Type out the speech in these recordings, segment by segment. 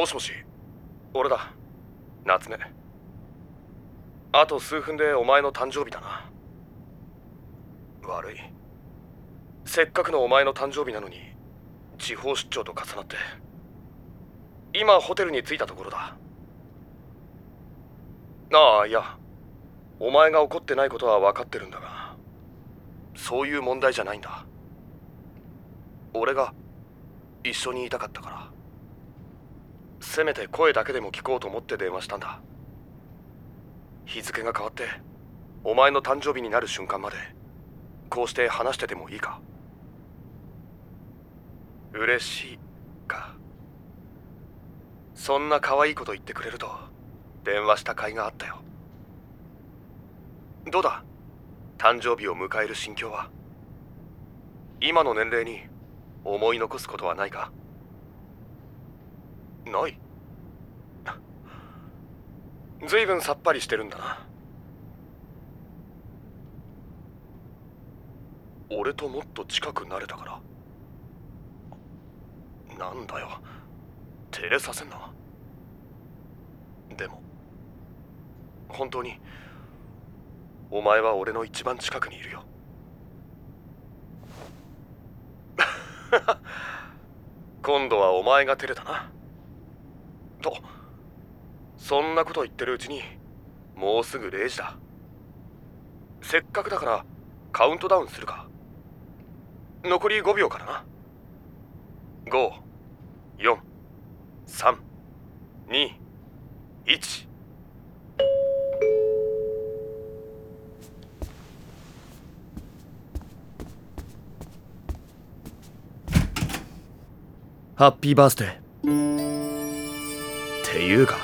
もしもし。俺だ。夏目。あと数分でお前の誕生日だな。悪い。せっかくのお前の誕生日なのに地方出張と重なって。今ホテルに着いたところだ。ああいや。お前が怒ってないことは分かってるんだがそういう問題じゃないんだ。俺が一緒にいたかったから。せめて声だけでも聞こうと思って電話したんだ。日付が変わってお前の誕生日になる瞬間までこうして話しててもいいか？嬉しいか？そんな可愛いこと言ってくれると電話した甲斐があったよ。どうだ？誕生日を迎える心境は？今の年齢に思い残すことはないか？ない。随分さっぱりしてるんだな。俺ともっと近くなれたから。なんだよ。照れさせんな。でも本当にお前は俺の一番近くにいるよ。今度はお前が照れたな。と。そんなこと言ってるうちにもうすぐ0時だ。せっかくだからカウントダウンするか。残り5秒からな。54321ハッピーバースデー。ていうか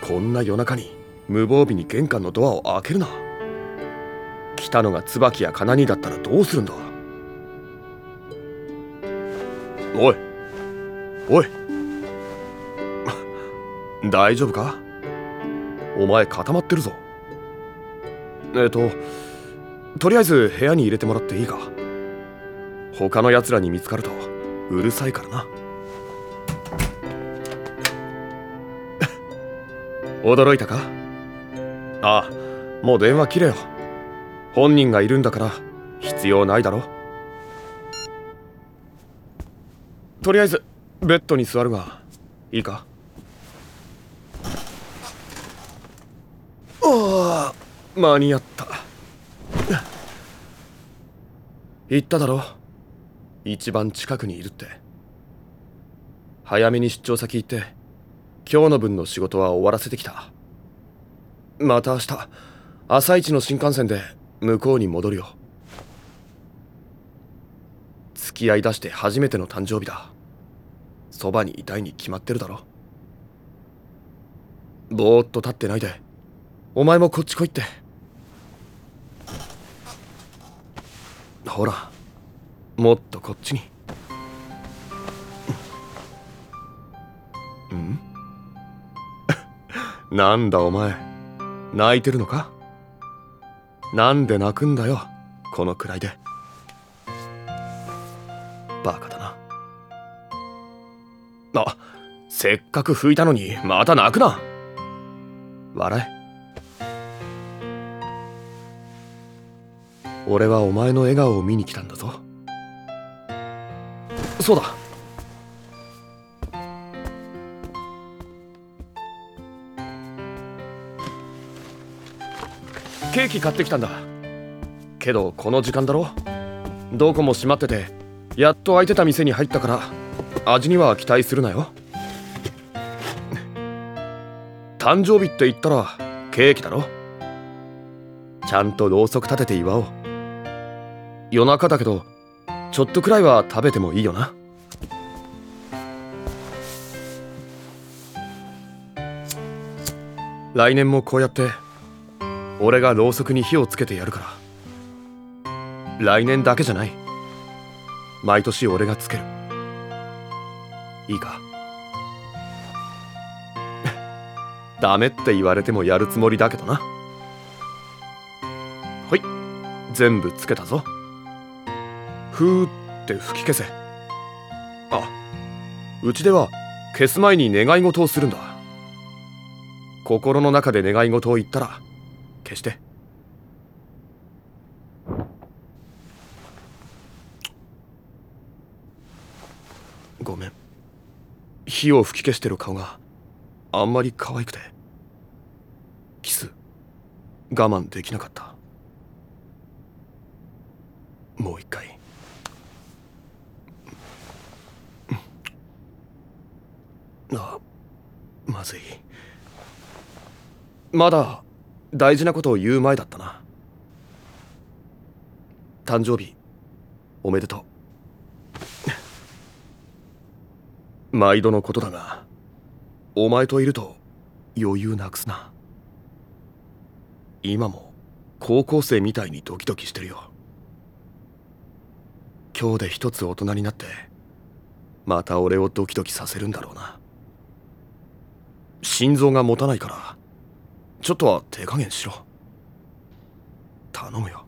こんな夜中に無防備に玄関のドアを開けるな。来たのが椿やカナニだったらどうするんだ？おいおい。大丈夫か？お前固まってるぞ。えっ、ととりあえず部屋に入れてもらっていいか？他の奴らに見つかるとうるさいからな。驚いたか？ああもう電話切れよ。本人がいるんだから必要ないだろ。とりあえずベッドに座るがいいか？ああ間に合った。言っただろ？一番近くにいるって。早めに出張先行って今日の分の仕事は終わらせてきた。また明日朝一の新幹線で向こうに戻るよ。付き合いだして初めての誕生日だ。そばにいたいに決まってるだろ。ぼーっと立ってないで。お前もこっち来いって。ほらもっとこっちに。なんだお前。泣いてるのか？なんで泣くんだよこのくらいで。バカだな。あせっかく拭いたのにまた泣くな。笑え。俺はお前の笑顔を見に来たんだぞ。そうだ。ケーキ買ってきたんだ。けどこの時間だろ？どこも閉まっててやっと開いてた店に入ったから味には期待するなよ。誕生日って言ったらケーキだろ？ちゃんとろうそく立てて祝おう。夜中だけどちょっとくらいは食べてもいいよな。来年もこうやって俺がろうそくに火をつけてやるから。来年だけじゃない。毎年俺がつける。いいか。ダメって言われてもやるつもりだけどな。ほい。全部つけたぞ。ふーって吹き消せ。あ。うちでは消す前に願い事をするんだ。心の中で願い事を言ったら消して。ごめん。火を吹き消してる顔があんまり可愛くてキス我慢できなかった。もう一回。あまずい。まだ大事なことを言う前だったな。誕生日おめでとう。毎度のことだがお前といると余裕なくすな。今も高校生みたいにドキドキしてるよ。今日で一つ大人になってまた俺をドキドキさせるんだろうな。心臓が持たないから。ちょっとは手加減しろ。頼むよ。